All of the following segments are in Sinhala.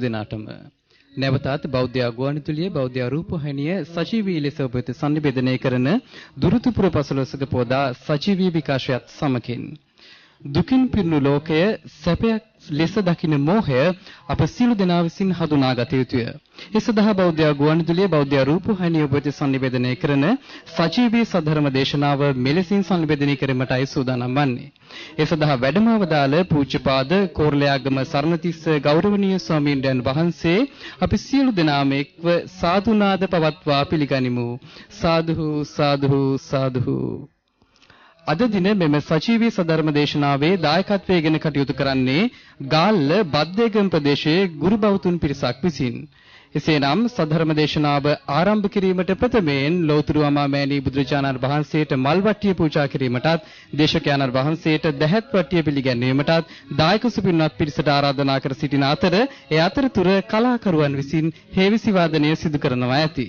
සියලු දෙනාටම. නැවතත් බෞද්ධ ගුවන්විදුලියේ බෞද්ධ රූපවාහිනිය සජීවී ලෙස ඔබ වෙත sannivedanaya කරන දුරුතුපුර පසළොස්වක පෝදා සජීවී විකාශයත් සමකින් දුකින් පිරුණු ලෝකය සැපයක් ලෙස දකින මෝහය අප සියලු දෙනා විසින් හඳුනාගත යුතුය. ඒ සඳහා බෞද්ධ ගුවන්විදුලියේ බෞද්ධ රූපවාහිනිය ඔබ වෙත sannivedanaya කරන සජීවී සද්ධර්ම දේශනාව මෙලෙසින් sannivedanaya කිරීමටයි සූදානම් වන්නේ. ඒ සඳහා වැඩමවදාල පූජ්‍යපාද කෝරළයාගම සරණතිස්ස ගෞරවනීය ස්වාමීන් වහන්සේ අපි සියලු දෙනාම එක්ව සාදුනාද පවත්වා පිළිගනිමු. සාදුහු සාදුහු සාදුහු අද දින මෙම සජීවී සධර්ම දේශනාවේ දායකත්වයේ ගෙන කටයුතු කරන්නේ ගාල්ල බද්දේගම් ප්‍රදේශයේ ගුරු බෞතුන් පිරිසක් විසින්. එසේනම් සධර්ම දේශනාව ආරම්භ කිරීමට ප්‍රථමයෙන් ලෞතුරු අමාමෑණී බුදුරජාණන් වහන්සේට මල් වට්ටිය පූජා කිරීමටත් දේශකයන්න් වහන්සේට දැහැත් වට්ටිය පිළිගැන්වීමටත් දායක සුපින්වත් පිරිසට ආරාධනා කර සිටින අතර ඒ අතරතුර කලාකරුවන් විසින් හේවිසි වාදනය සිදු කරනවා ඇති.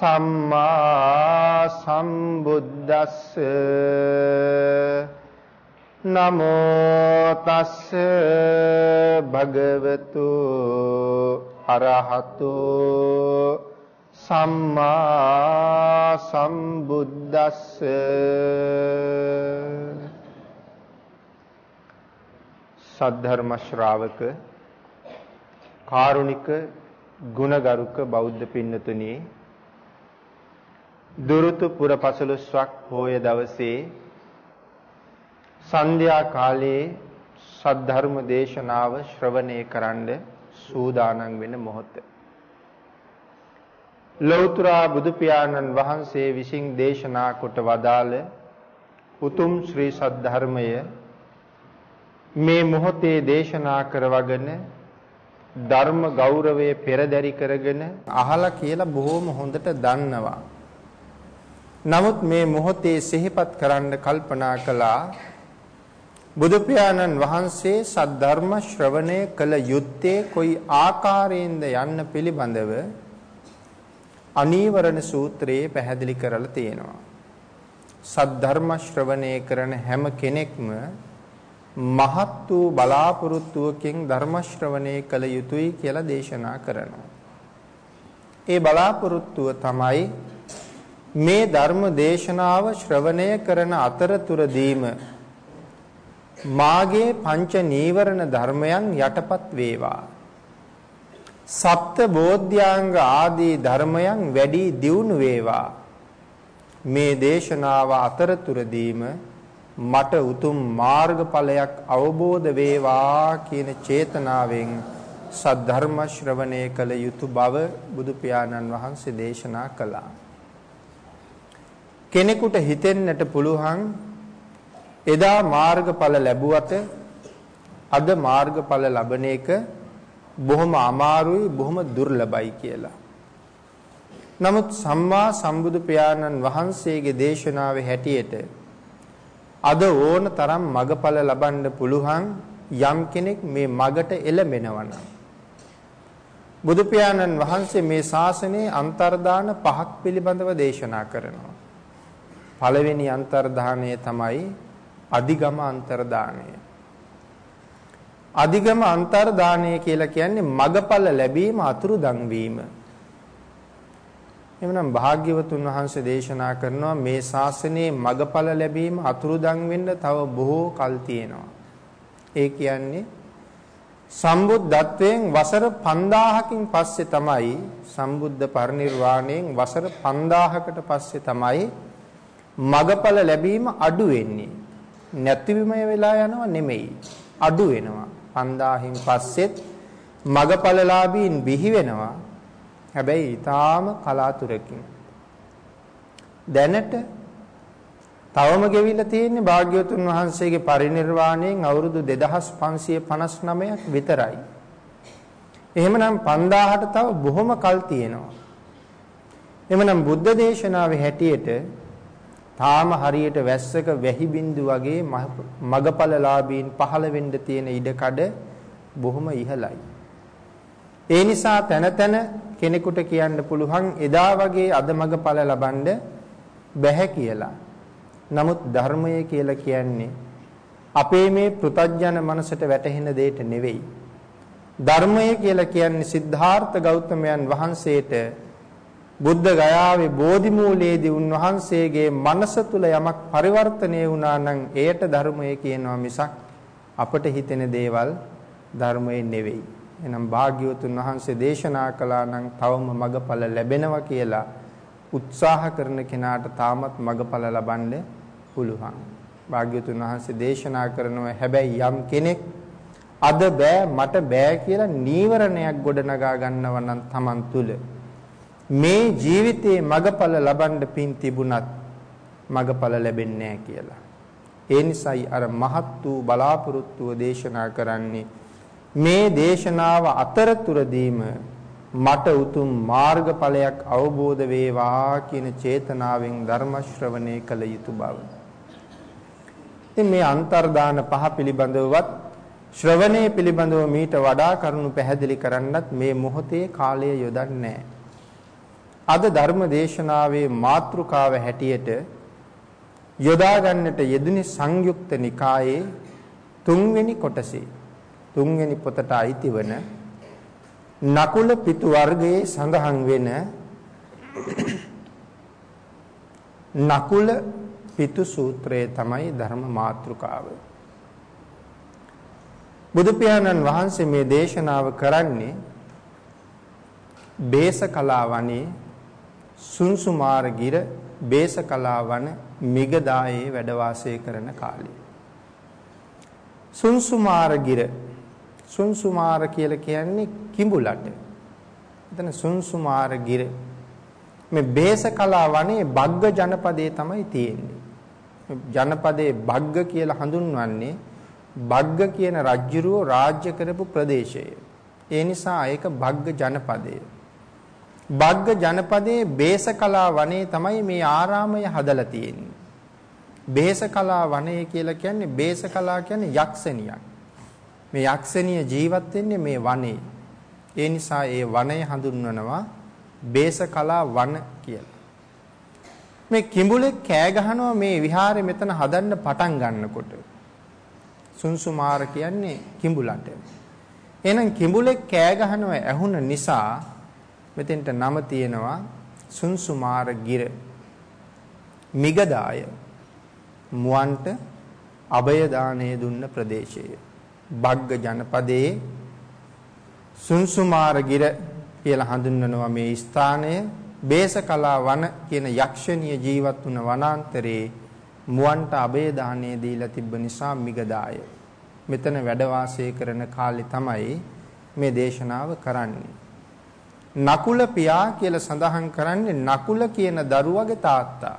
සම්මා සම්බුද්දස්ස. නමෝ තස්ස භගවතු අරහතු. සම්මා සම්බුද්දස්ස. සද්ධර්ම ශ්‍රාවක කාරුණික ගුණගරුක බෞද්ධ පින්නතුනි දුරුතු පුර පසළොස්වක් පෝය දවසේ සන්ධ්‍යා කාලයේ සද්ධර්ම දේශනාව ශ්‍රවණය කරන්න සූදානම් වෙන මොහොත. ලෞතර බුදු පියාණන් වහන්සේ විසින් දේශනා කොට වදාළ උතුම් ශ්‍රී සද්ධර්මය මේ මොහොතේ දේශනා කරවගෙන ධර්ම ගෞරවය පෙරදරි කරගෙන අහලා කියලා බොහොම හොඳට දන්නවා. නමුත් මේ මොහොතේ සිහිපත් කරන්න කල්පනා කළා බුදු පියාණන් වහන්සේ සද්ධර්ම ශ්‍රවණය කළ යුත්තේ කොයි ආකාරයෙන්ද යන්න පිළිබඳව අනීවරණ සූත්‍රයේ පැහැදිලි කරලා තියෙනවා. සද්ධර්ම ශ්‍රවණය කරන හැම කෙනෙක්ම මහත් වූ බලාපොරොත්තුවකින් ධර්ම ශ්‍රවණය කළ යුතුයි කියලා දේශනා කරනවා. ඒ බලාපොරොත්තුව තමයි මේ ධර්ම දේශනාව ශ්‍රවණය කරන අතරතුරදීම මාගේ පංච නීවරණ ධර්මයන් යටපත් වේවා. සප්ත බෝධ්‍යාංග ආදී ධර්මයන් වැඩි දියුණු වේවා. මේ දේශනාව අතරතුරදීම මට උතුම් මාර්ගඵලයක් අවබෝධ වේවා කියන චේතනාවෙන් සද්ධර්ම ශ්‍රවණය කළ යුතු බව බුදු පියාණන් වහන්සේ දේශනා කළා. කෙනෙකුට හිතෙන්නට පුළුවන් එදා මාර්ගඵල ලැබුවට අද මාර්ගඵල ලබන එක බොහොම අමාරුයි බොහොම දුර්ලභයි කියලා. නමුත් සම්මා සම්බුදු පියාණන් වහන්සේගේ දේශනාවේ හැටියට අද ඕන තරම් මගඵල ලබන්න පුළුවන් යම් කෙනෙක් මේ මගට එළඹෙනවා නම් බුදු පියාණන් වහන්සේ මේ ශාසනයේ අන්තර්දාන පහක් පිළිබඳව දේශනා කරනවා. පළවෙනි අන්තර්දානය තමයි අධිගම අන්තර්දානය. අධිගම අන්තර්දානය කියලා කියන්නේ මගඵල ලැබීම අතුරුදන් වීම. එhmenan භාග්‍යවතුන් වහන්සේ දේශනා කරනවා මේ ශාසනයේ මගඵල ලැබීම අතුරුදන් වෙන්න තව බොහෝ කල් තියෙනවා. ඒ කියන්නේ සම්බුද්ධත්වයෙන් වසර 5000කින් පස්සේ තමයි සම්බුද්ධ පරිනිර්වාණයෙන් වසර 5000කට පස්සේ තමයි මගඵල ලැබීම අඩු වෙන්නේ. නැතිවීමය වෙලා යනව නෙමෙයි. අඩු වෙනවා. 5000න් පස්සෙත් මගඵලලාභීන් බිහි වෙනවා. හැබැයි ඊටාම කලාතුරකින්. දැනට තවම ගෙවිලා තියෙන්නේ භාග්‍යවතුන් වහන්සේගේ පරිණිරවාණයෙන් අවුරුදු 2559ක් විතරයි. එහෙමනම් 5000ට තව බොහොම කල් තියෙනවා. එහෙමනම් බුද්ධ දේශනාවේ හැටියට තාම හරියට වැස්සක වැහි බින්දු වගේ මගපලලාභීන් පහළ වෙන්න තියෙන ඉඩකඩ බොහොම ඉහළයි. ඒ නිසා තන තන කෙනෙකුට කියන්න පුළුවන් එදා වගේ අද මගපල ලබන්න බැහැ කියලා. නමුත් ධර්මය කියලා කියන්නේ අපේ මේ පෘතජන මනසට වැටහෙන දෙයට නෙවෙයි. ධර්මය කියලා කියන්නේ සිද්ධාර්ථ ගෞතමයන් වහන්සේට බුද්ධ ගයාවේ බෝධි මූලයේදී උන්වහන්සේගේ මනස තුල යමක් පරිවර්තනය වුණා නම් එයට ධර්මය කියනවා මිසක් අපට හිතෙන දේවල් ධර්මයේ නෙවෙයි. එහෙනම් භාග්‍යවතුන් වහන්සේ දේශනා කළා නම් තවම මගඵල ලැබෙනවා කියලා උත්සාහ කරන කෙනාට තාමත් මගඵල ලබන්න පුළුවන්. භාග්‍යවතුන් වහන්සේ දේශනා කරනවා හැබැයි යම් කෙනෙක් අද බෑ මට බෑ කියලා නීවරණයක් ගොඩනගා ගන්නව නම් Taman තුල මේ ජීවිතයේ මගඵල ලබන්න පින් තිබුණත් මගඵල ලැබෙන්නේ නැහැ කියලා. ඒ නිසායි අර මහත් වූ බලාපොරොත්තුව දේශනා කරන්නේ මේ දේශනාව අතරතුරදීම මට උතුම් මාර්ගඵලයක් අවබෝධ වේවා කියන චේතනාවෙන් ධර්ම ශ්‍රවණය කළ යුතු බව. ඉතින් මේ අන්තර්දාන පහ පිළිබඳවවත් ශ්‍රවණය පිළිබඳව මීට වඩා කරුණු පැහැදිලි කරන්නත් මේ මොහොතේ කාලය යොදන්නේ නැහැ. අද ධර්ම දේශනාවේ මාතෘකාව හැටියට යොදා ගන්නට යෙදුනේ සංයුක්ත නිකායේ තුන්වෙනි කොටසේ තුන්වෙනි පොතට අයිති වන නකුල පිටු වර්ගයේ සඳහන් වෙන නකුල පිටු සූත්‍රය තමයි ධර්ම මාතෘකාව. බුදු පියාණන් වහන්සේ මේ දේශනාව කරන්නේ බේසකලා වනේ සුන්සුමාර ගිර බේසකලා වන මිගදායේ වැඩ වාසය කරන කාලේ. සුන්සුමාර ගිර සුන්සුමාර කියලා කියන්නේ කිඹුලට. එතන සුන්සුමාර ගිර මේ බේසකලා වනේ බග්ග ජනපදයේ තමයි තියෙන්නේ. ජනපදයේ බග්ග කියලා හඳුන්වන්නේ බග්ග කියන රජුරෝ රාජ්‍ය කරපු ප්‍රදේශය. ඒ නිසා ඒක බග්ග ජනපදය. බග්ග ජනපදයේ බේසකලා වනේ තමයි මේ ආරාමය හදලා තියෙන්නේ. බේසකලා වනය කියලා කියන්නේ බේසකලා කියන්නේ යක්ෂණියක්. මේ යක්ෂණිය ජීවත් වෙන්නේ මේ වනයේ. ඒ නිසා ඒ වනය හඳුන්වනවා බේසකලා වන කියලා. මේ කිඹුලෙක් කෑ ගහනවා මේ විහාරේ මෙතන හදන්න පටන් ගන්නකොට. සුන්සුමාර කියන්නේ කිඹුලට. එහෙනම් කිඹුලෙක් කෑ ගහනවා ඇහුන නිසා මෙතෙන්ට නම තියෙනවා සුන්සුමාර ගිර. මිගදාය මුවන්ට අභය දාණය දුන්න ප්‍රදේශය. බග්ග ජනපදයේ සුන්සුමාරගිර කියලා හඳුන්වනවා මේ ස්ථානය බේසකලා වන කියන යක්ෂණීය ජීවත් වුණ වනාන්තරයේ මුවන්ට අභය දාණය දීලා තිබ්බ නිසා මිගදාය. මෙතන වැඩ කරන කාලේ තමයි මේ දේශනාව කරන්නේ. නකුල පියා කියලා සඳහන් කරන්නේ නකුල කියන දරුවගේ තාත්තා.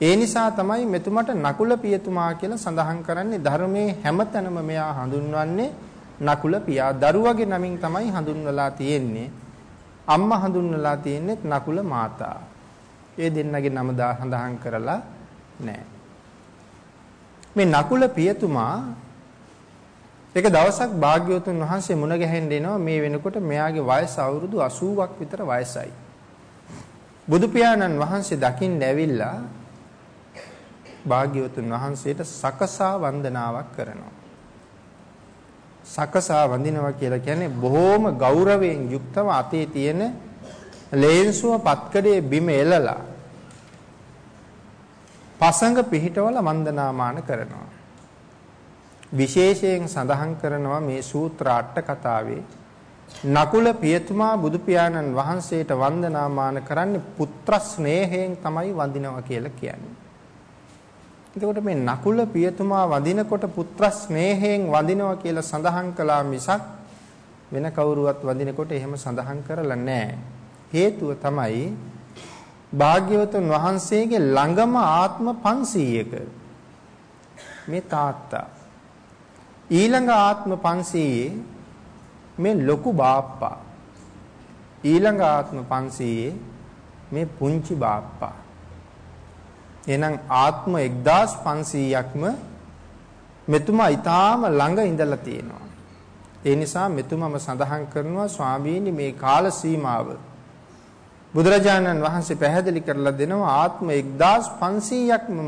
ඒ නිසා තමයි මෙතුමට නකුල පියතුමා කියලා සඳහන් කරන්නේ ධර්මයේ හැමතැනම මෙයා හඳුන්වන්නේ නකුල පියා දරුවගේ නමින් තමයි හඳුන්වලා තියෙන්නේ. අම්මා හඳුන්වලා තියෙන්නේ නකුල මාතා. ඒ දෙන්නගේ නම සඳහන් කරලා නැහැ. මේ නකුල පියතුමා එක දවසක් භාග්‍යවතුන් වහන්සේ මුණ ගැහෙන්න එනවා මේ වෙනකොට මෙයාගේ වයස අවුරුදු 80ක් විතර වයසයි. බුදු පියාණන් වහන්සේ දකින්න ඇවිල්ලා භාග්‍යවතුන් වහන්සේට සකසා වන්දනාවක් කරනවා. සකසා වඳිනවා කියලා කියන්නේ බොහොම ගෞරවයෙන් යුක්තව අතේ තියෙන ලේන්සුව පත්කඩේ බිම එලලා පසඟ පිහිටවල වන්දනාමාන කරනවා. විශේෂයෙන් සඳහන් කරනවා මේ සූත්‍ර අට කතාවේ නකුල පියතුමා බුදු පියාණන් වහන්සේට වන්දනාමාන කරන්නේ පුත්‍ර ස්නේහයෙන් තමයි වඳිනවා කියලා කියන්නේ. එතකොට මේ නකුල පියතුමා වඳිනකොට පුත්‍ර ස්නේහයෙන් වඳිනවා කියලා සඳහන් කළා මිසක් වෙන කවුරුවත් වඳිනකොට එහෙම සඳහන් කරලා නැහැ. හේතුව තමයි භාග්‍යවතුන් වහන්සේගේ ළඟම ආත්ම 500ක මේ තාත්තා ඊළඟ ආත්ම 500 මේ ලොකු බාප්පා ඊළඟ ආත්ම 500 මේ පුංචි බාප්පා එහෙනම් ආත්ම 1500ක්ම මෙතුමා ඊටාම ළඟ ඉඳලා තියෙනවා. ඒ නිසා මෙතුමම සඳහන් කරනවා ස්වාමීනි මේ කාල සීමාව බුදුරජාණන් වහන්සේ පැහැදිලි කරලා දෙනවා ආත්ම 1500ක්ම